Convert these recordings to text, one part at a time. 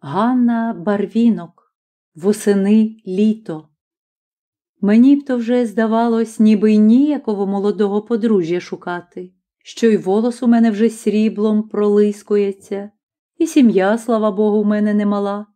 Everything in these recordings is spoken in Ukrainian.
Ганна Барвінок, восени літо. Мені б то вже здавалось, ніби й ніякого молодого подружжя шукати, що й волос у мене вже сріблом пролискується, і сім'я, слава Богу, в мене немала.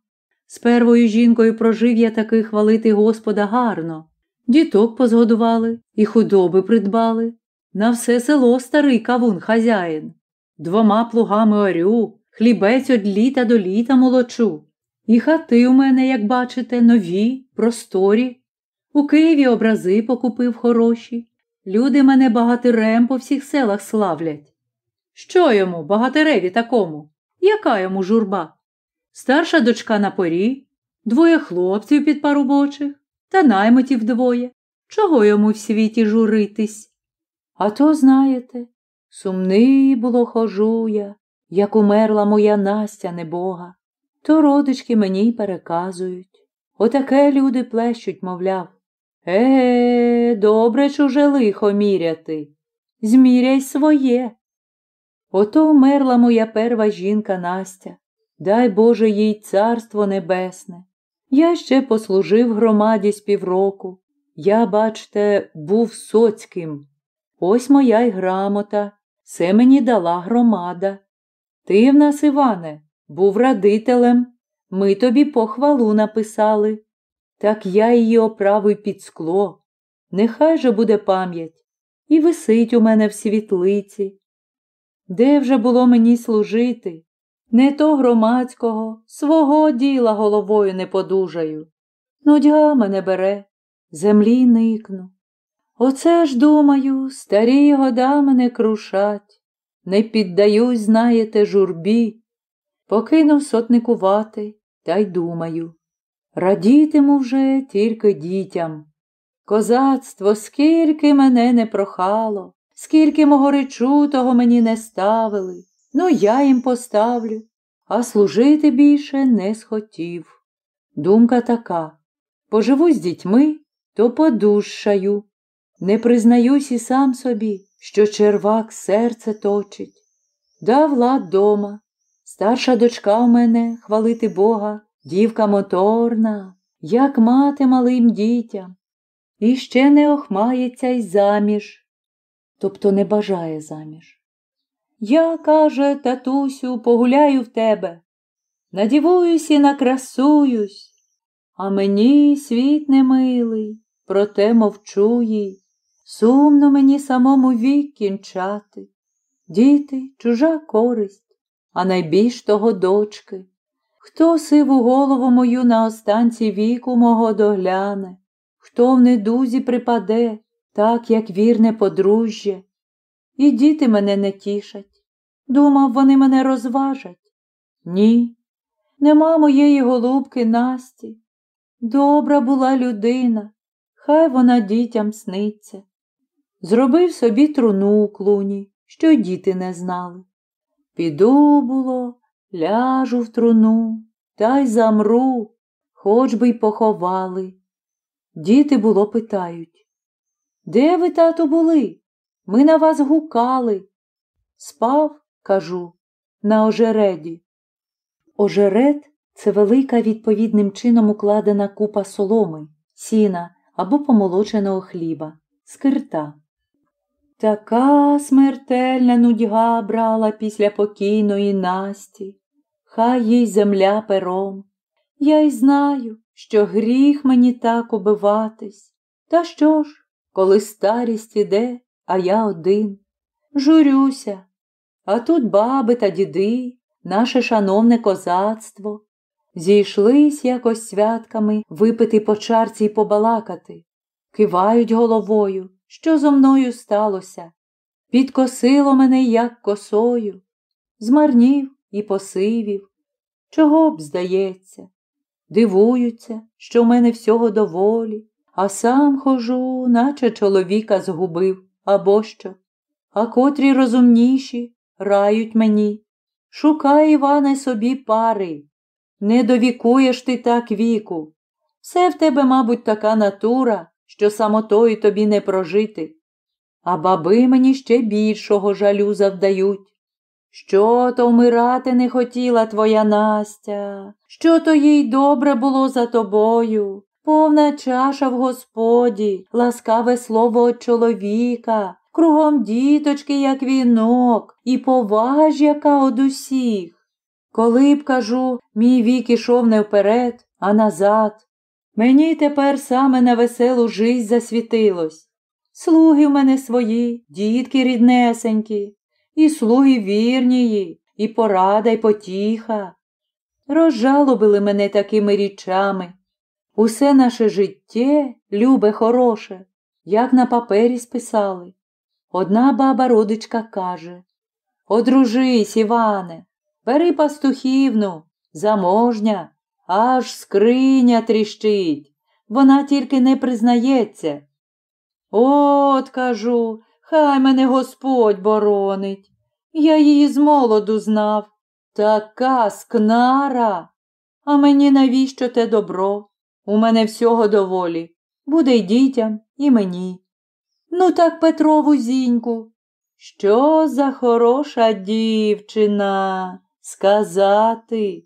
З первою жінкою прожив я таки хвалити Господа гарно. Діток позгодували і худоби придбали. На все село старий кавун хазяїн. Двома плугами орю, хлібець од літа до літа молочу. І хати у мене, як бачите, нові, просторі. У Києві образи покупив хороші. Люди мене багатирем по всіх селах славлять. Що йому, багатиреві такому? Яка йому журба? Старша дочка на порі, двоє хлопців під парубочих та наймитів двоє. Чого йому в світі журитись? А то, знаєте, сумний було хожу я, як умерла моя Настя небога, то родички мені й переказують. Отаке люди плещуть, мовляв. Е, добре чуже лихо міряти. Зміряй своє. Ото вмерла моя перва жінка Настя, дай Боже їй царство небесне. Я ще послужив громаді з півроку. Я, бачте, був соцьким. Ось моя й грамота, це мені дала громада. Ти в нас, Іване, був радителем, ми тобі похвалу написали. Так я її оправив під скло. Нехай же буде пам'ять і висить у мене в світлиці. Де вже було мені служити? Не то громадського, свого діла головою не подужаю. Нудьга мене бере, землі никну. Оце ж, думаю, старі года мене крушать, не піддаюсь, знаєте, журбі, покинув сотникувати, та й думаю. Радітиму вже тільки дітям. Козацтво, скільки мене не прохало, скільки мого речутого мені не ставили, ну я їм поставлю, а служити більше не схотів. Думка така поживу з дітьми, то подушаю. Не признаюсь і сам собі, що червак серце точить. Дав лад дома, старша дочка в мене, хвалити Бога, дівка моторна, як мати малим дітям, і ще не охмається й заміж, тобто не бажає заміж. Я, каже, татусю, погуляю в тебе, надівуюсь і накрасуюсь, а мені світ немилий, проте мовчу їй. Сумно мені самому вік кінчати. Діти, чужа користь, а найбільш того дочки. Хто сиву голову мою на останці віку мого догляне, хто в недузі припаде, так, як вірне подружжя, і діти мене не тішать. Думав, вони мене розважать. Ні, нема моєї голубки Насті. Добра була людина, хай вона дітям сниться. Зробив собі труну у клуні, що й діти не знали. Піду, було, ляжу в труну, та й замру, хоч би й поховали. Діти, було, питають. Де ви, тато, були? Ми на вас гукали. Спав, кажу, на ожереді. Ожеред це велика відповідним чином укладена купа соломи, сіна або помолоченого хліба, скирта. Така смертельна нудьга брала після покійної Насті, хай їй земля пером. Я й знаю, що гріх мені так убиватись. Та що ж, коли старість іде, а я один, журюся, а тут баби та діди, наше шановне козацтво, зійшлись якось святками випити по чарці й побалакати, кивають головою що зо мною сталося? Підкосило мене, як косою, змарнів і посивів. Чого б, здається? Дивуються, що в мене всього доволі, а сам хожу, наче чоловіка згубив, або що. А котрі розумніші рають мені. Шукай, Іване, собі пари. Не довікуєш ти так віку. Все в тебе, мабуть, така натура, що самотою тобі не прожити, а баби мені ще більшого жалю завдають. Що то вмирати не хотіла твоя Настя, що то їй добре було за тобою, повна чаша в Господі, ласкаве слово від чоловіка, кругом діточки, як вінок, і повага ж яка од усіх. Коли б, кажу, мій вік ішов не вперед, а назад, мені тепер саме на веселу жизнь засвітилось. Слуги в мене свої, дітки ріднесенькі, і слуги вірнії, і порада, й потіха. Розжалобили мене такими річами. Усе наше життя, любе, хороше, як на папері списали. Одна баба родичка каже Одружись, Іване, бери пастухівну, заможня, аж скриня тріщить, вона тільки не признається. От, кажу, хай мене Господь боронить. Я її з молоду знав. Така скнара. А мені навіщо те добро? У мене всього доволі. Буде й дітям, і мені. Ну, так Петрову зіньку. Що за хороша дівчина сказати?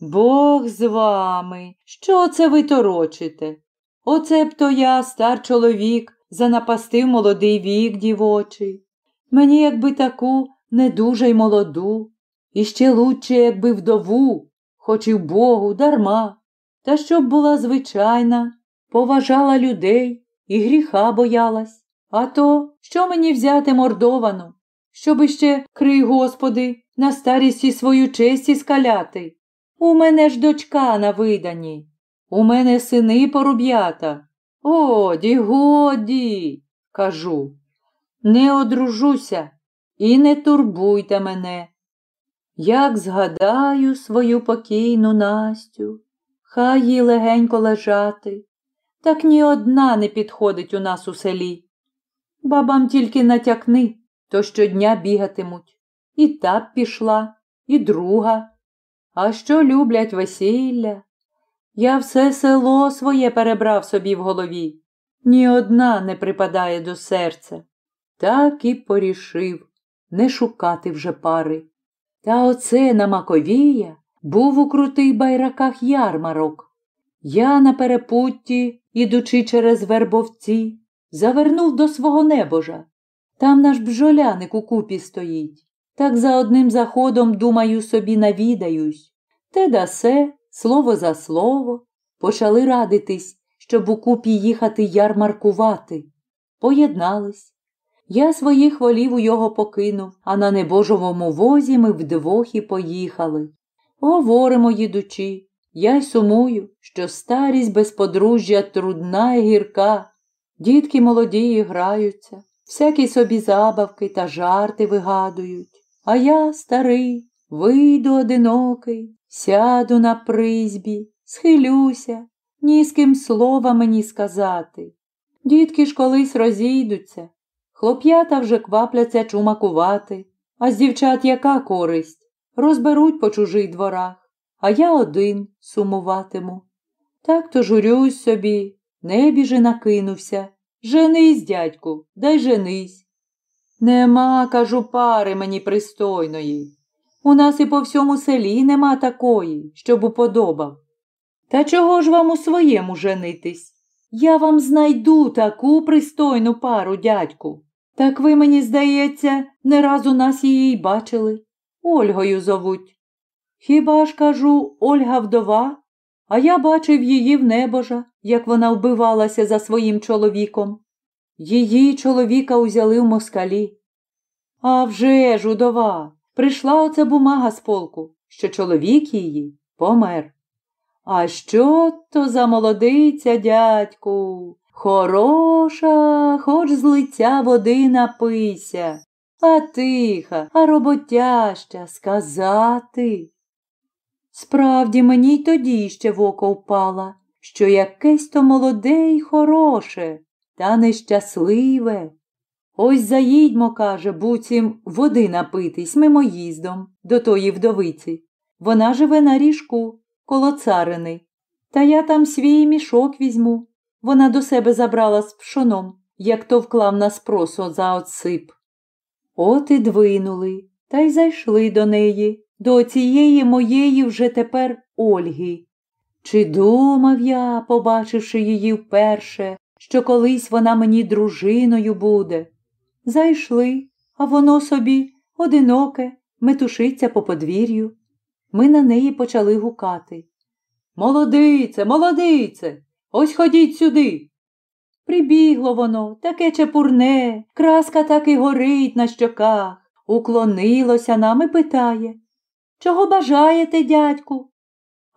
Бог з вами, що це ви торочите? Оце б то я, стар чоловік, занапастив молодий вік дівочий. Мені, якби таку не дуже й молоду, і ще лучше, якби вдову, хоч і в Богу, дарма, та щоб була звичайна, поважала людей і гріха боялась. А то, що мені взяти мордовану, щоб іще, крий Господи, на старісті свою честь іскаляти? У мене ж дочка на видані, у мене сини поруб'ята. Годі, годі, кажу, не одружуся і не турбуйте мене. Як згадаю свою покійну Настю, хай їй легенько лежати, так ні одна не підходить у нас у селі. Бабам тільки натякни, то щодня бігатимуть. І та пішла, і друга. А що люблять весілля? Я все село своє перебрав собі в голові, ні одна не припадає до серця. Так і порішив не шукати вже пари. Та оце на Маковія був у крутих байраках ярмарок. Я на перепутті, ідучи через вербовці, завернув до свого небожа. Там наш бжоляник у купі стоїть. Так за одним заходом, думаю, собі навідаюсь. Те дасе, слово за слово, почали радитись, щоб у купі їхати ярмаркувати. Поєднались. Я своїх волів у його покинув, а на небожовому возі ми вдвох і поїхали. Говоримо, їдучи, я й сумую, що старість без подружжя трудна і гірка. Дітки молоді граються, всякі собі забавки та жарти вигадують. А я, старий, вийду одинокий, сяду на призбі, схилюся, ні з ким слова мені сказати. Дітки ж колись розійдуться, хлоп'ята вже квапляться чумакувати, а з дівчат яка користь? Розберуть по чужих дворах, а я один сумуватиму. Так то журюсь собі, небіжи накинувся. Женись, дядьку, дай женись. Нема, кажу, пари мені пристойної. У нас і по всьому селі нема такої, щоб уподобав. Та чого ж вам у своєму женитись? Я вам знайду таку пристойну пару, дядьку. Так ви, мені здається, не раз у нас її й бачили. Ольгою зовуть. Хіба ж кажу, Ольга вдова, а я бачив її в небожа, як вона вбивалася за своїм чоловіком. Її чоловіка узяли в москалі. А вже ж, удова, прийшла оця бумага з полку, що чоловік її помер. А що то за молодиця, дядьку? Хороша, хоч з лиця води напися, а тиха, а роботяща сказати. Справді, мені й тоді ще в око впала, що якесь то молоде й хороше, та нещасливе. Ось заїдьмо, каже, буцім води напитись мимоїздом до тої вдовиці. Вона живе на ріжку, коло царини. Та я там свій мішок візьму. Вона до себе забрала з пшоном, як то вклав на спросо за отсип. От і двинули, та й зайшли до неї, до цієї моєї вже тепер Ольги. Чи думав я, побачивши її вперше, що колись вона мені дружиною буде? Зайшли, а воно собі одиноке, метушиться по подвір'ю. Ми на неї почали гукати. Молодице, молодице, ось ходіть сюди. Прибігло воно, таке чепурне, краска так і горить на щоках, уклонилося нам і питає Чого бажаєте, дядьку?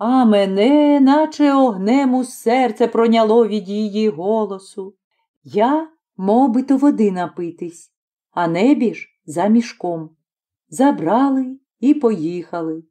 А мене, наче огнем у серце проняло від її голосу. Я мов би то води напитись, а небіж за мішком. Забрали і поїхали.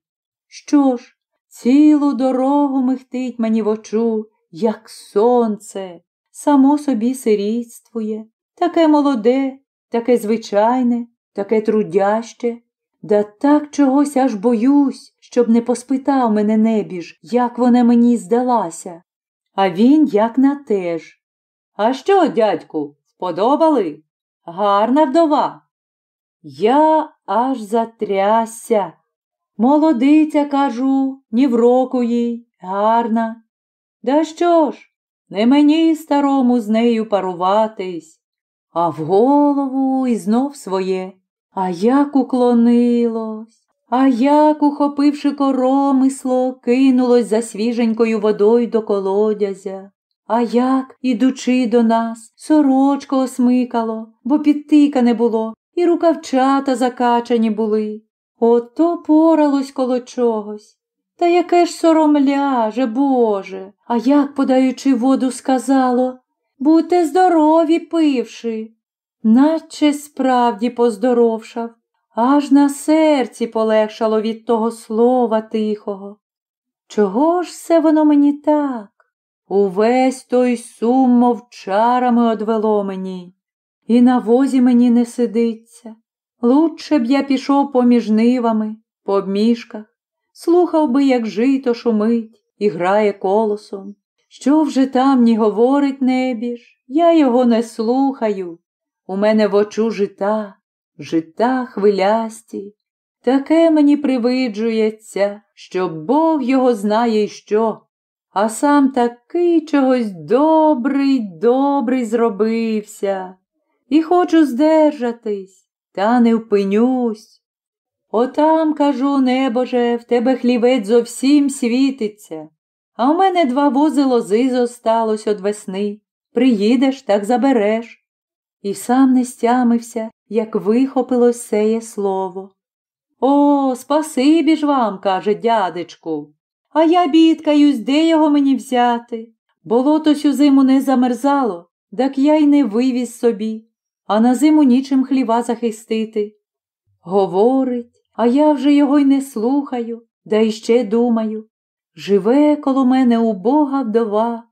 Що ж, цілу дорогу михтить мені в очу, як сонце, само собі сирітствує, таке молоде, таке звичайне, таке трудяще, да так чогось аж боюсь, щоб не поспитав мене небіж, як вона мені здалася. А він як на теж. А що, дядьку, вподобали? Гарна вдова. Я аж затрясся. Молодиця, кажу, ні в року їй, гарна. Да що ж, не мені старому з нею паруватись, а в голову і знов своє. А як уклонилось, а як, ухопивши коромисло, кинулось за свіженькою водою до колодязя. А як, ідучи до нас, сорочко осмикало, бо підтика не було, і рукавчата закачані були. Ото поралось коло чогось. Та яке ж соромляже, Боже, а як, подаючи воду, сказало Будьте здорові, пивши, наче справді поздоровшав, аж на серці полегшало від того слова тихого. Чого ж все воно мені так? Увесь той сум мовчарами одвело мені, і на возі мені не сидиться. Лучше б я пішов поміж нивами, по обміжках, слухав би, як жито шумить і грає колосом. Що вже там ні говорить небіж, я його не слухаю. У мене в очу жита, жита хвилясті. Таке мені привиджується, що Бог його знає й що, а сам такий чогось добрий, добрий зробився. І хочу здержатись, та не впинюсь. Отам, кажу, небоже, в тебе хлівець зовсім світиться, а в мене два вози лози зосталось од весни. Приїдеш, так забереш. І сам не стямився, як вихопилось сеє слово. О, спасибі ж вам, каже дядечку. А я бідкаюсь, де його мені взяти. Болото сю зиму не замерзало, так я й не вивіз собі, а на зиму нічим хліва захистити. Говорить, а я вже його й не слухаю, да іще думаю. Живе коло мене убога вдова,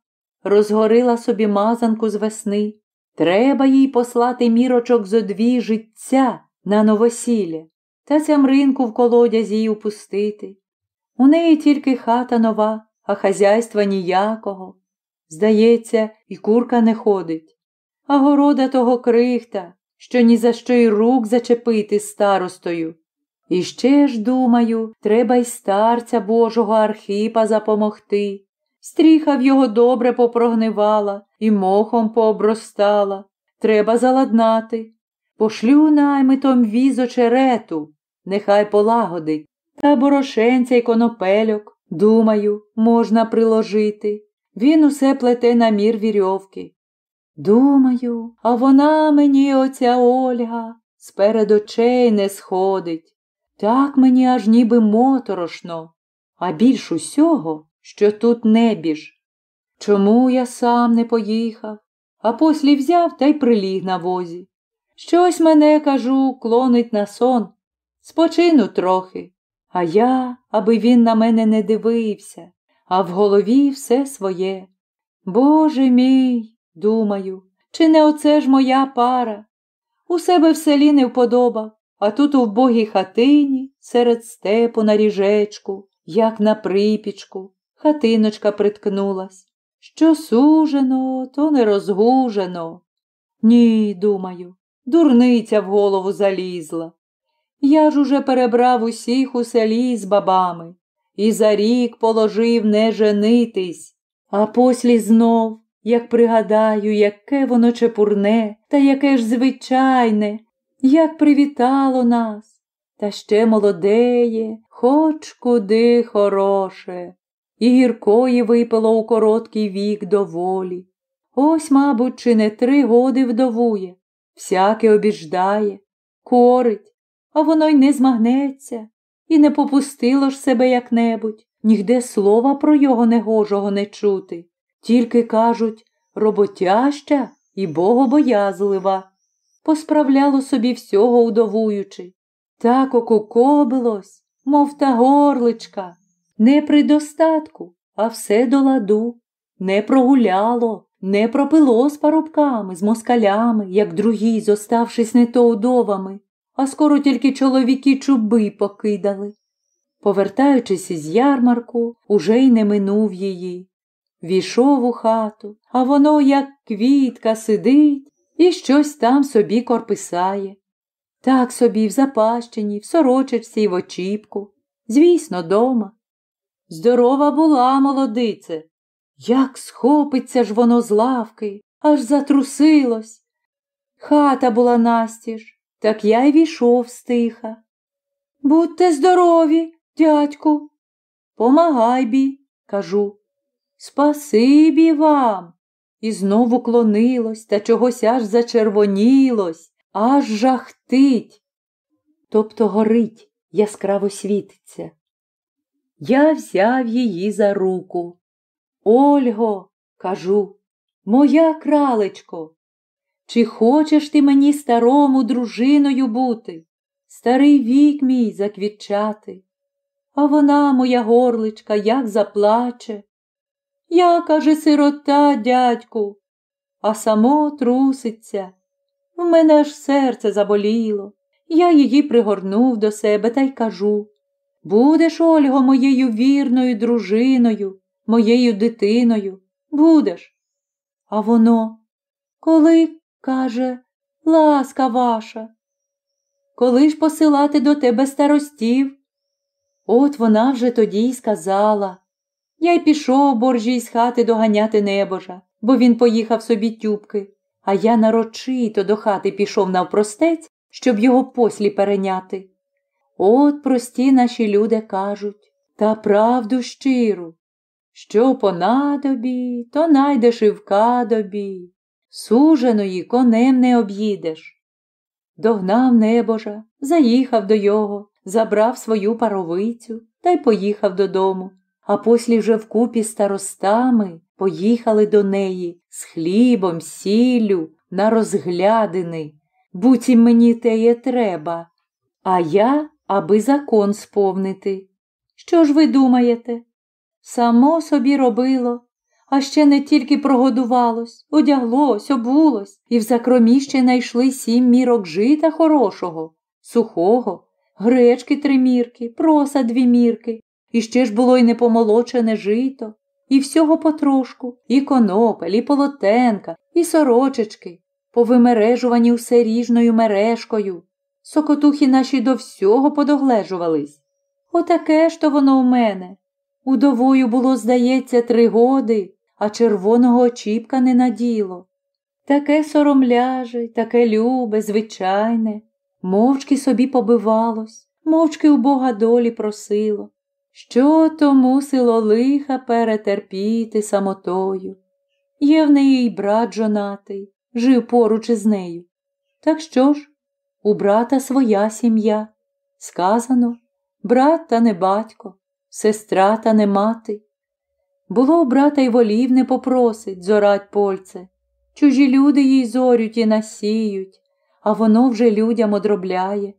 розгорила собі мазанку з весни. Треба їй послати мірочок зо дві життя на новосілля та цямринку в колодязі їй упустити. У неї тільки хата нова, а хазяйства ніякого. Здається, і курка не ходить, а города того крихта, що ні за що й рук зачепити старостою. І ще ж, думаю, треба й старця Божого Архипа запомогти. Стріха в його добре попрогнивала і мохом пообростала. Треба заладнати. Пошлю наймитом візо черету, нехай полагодить, та борошенця й конопельок, думаю, можна приложити. Він усе плете на мір вірьовки. Думаю, а вона мені, оця Ольга, сперед очей не сходить. Так мені аж ніби моторошно, а більш усього, що тут небіж. Чому я сам не поїхав, а послі взяв та й приліг на возі. Щось мене, кажу, клонить на сон. Спочину трохи, а я, аби він на мене не дивився, а в голові все своє. Боже мій, думаю, чи не оце ж моя пара? У себе в селі не вподобав, а тут у вбогій хатині, серед степу на ріжечку, як на припічку, хатиночка приткнулась. Що сужено, то не розгужено. Ні, думаю, дурниця в голову залізла. Я ж уже перебрав усіх у селі з бабами і за рік положив не женитись, а послі знов, як пригадаю, яке воно чепурне, та яке ж звичайне, як привітало нас, та ще молодеє, хоч куди хороше, і гіркої випило у короткий вік доволі. Ось, мабуть, чи не три годи вдовує, всяке обіждає, корить, а воно й не змагнеться, і не попустило ж себе як-небудь, нігде слова про його негожого не чути. Тільки кажуть роботяща і богобоязлива. Посправляло собі всього удовуючи. Так окукобилось, мов та горличка, не при достатку, а все до ладу, не прогуляло, не пропило з парубками, з москалями, як другі, зоставшись не то удовами, а скоро тільки чоловіки чуби покидали. Повертаючись із ярмарку, уже й не минув її. Війшов у хату, а воно, як квітка, сидить і щось там собі корписає. Так собі в запащині, в сорочечці й в очіпку. Звісно, дома. Здорова була, молодице. Як схопиться ж воно з лавки, аж затрусилось. Хата була настіж, так я й війшов стиха. Будьте здорові, дядьку. Помагай бі, кажу. Спасибі вам. І знову клонилось та чогось аж зачервонілось, аж жахтить. Тобто горить, яскраво світиться. Я взяв її за руку. Ольго, кажу, моя кралечко, чи хочеш ти мені старому дружиною бути, старий вік мій заквітчати? А вона, моя горличка, як заплаче. Я, каже, сирота, дядьку, а само труситься. В мене аж серце заболіло. Я її пригорнув до себе та й кажу Будеш, Ольго, моєю вірною дружиною, моєю дитиною, будеш. А воно, коли каже, ласка ваша. Коли ж посилати до тебе старостів? От вона вже тоді й сказала. Я й пішов боржі з хати доганяти небожа, бо він поїхав собі тюбки, а я нарочито до хати пішов навпростець, щоб його послі переняти. От прості наші люди кажуть, та правду щиру, що понадобі, то найдеш і в кадобі суженої конем не об'їдеш. Догнав небожа, заїхав до його, забрав свою паровицю та й поїхав додому, а послі вже вкупі старостами поїхали до неї з хлібом, сіллю на розглядини. Буцім мені теє треба, а я, аби закон сповнити. Що ж ви думаєте? Само собі робило, а ще не тільки прогодувалось, одяглось, обулось, і в закромі ще найшли сім мірок жита хорошого, сухого, гречки три мірки, проса дві мірки, і ще ж було й непомолочене жито, і всього потрошку, і конопель, і полотенка, і сорочечки, повимережувані усе ріжною мережкою. Сокотухи наші до всього подоглежувались. Отаке ж то воно у мене. Удовою було, здається, три годи, а червоного очіпка не наділо. Таке соромляже, таке любе, звичайне, мовчки собі побивалось, мовчки у Бога долі просило. Що то мусило лиха перетерпіти самотою. Є в неї й брат жонатий, жив поруч із нею. Так що ж, у брата своя сім'я. Сказано брат та не батько, сестра та не мати. Було брата й волів не попросить зорать польце. Чужі люди їй зорють і насіють, а воно вже людям одробляє.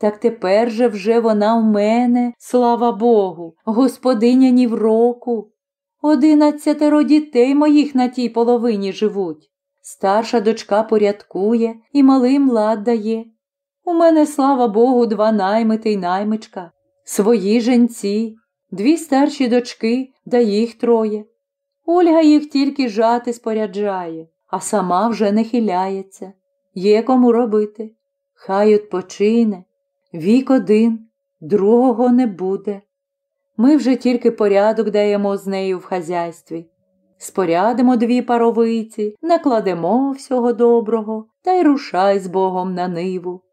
Так тепер же вже вона в мене, слава Богу, господиня ні в року. Одинадцятеро дітей моїх на тій половині живуть. Старша дочка порядкує і малим лад дає. У мене, слава Богу, два наймити й наймичка, свої женці, дві старші дочки да їх троє. Ольга їх тільки жати споряджає, а сама вже не хиляється. Є кому робити. Хай отпочине. Вік один, другого не буде. Ми вже тільки порядок даємо з нею в хазяйстві. Спорядимо дві паровиці, накладемо всього доброго та й рушай з Богом на ниву.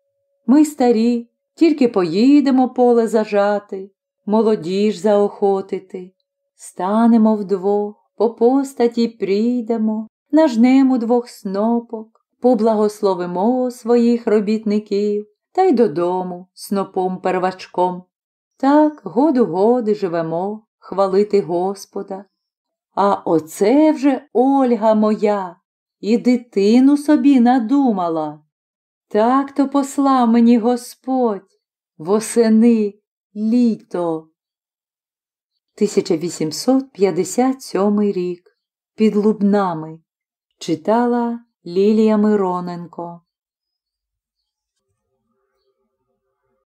Ми старі, тільки поїдемо поле зажати, молоді ж заохотити. Станемо вдвох, по постаті прийдемо, нажнемо двох снопок, поблагословимо своїх робітників та й додому снопом первачком. Так году годи живемо, хвалити Господа. А оце вже Ольга моя і дитину собі надумала. Так то послав мені Господь восени літо. 1857 рік. Під Лубнами. Читала Лілія Мироненко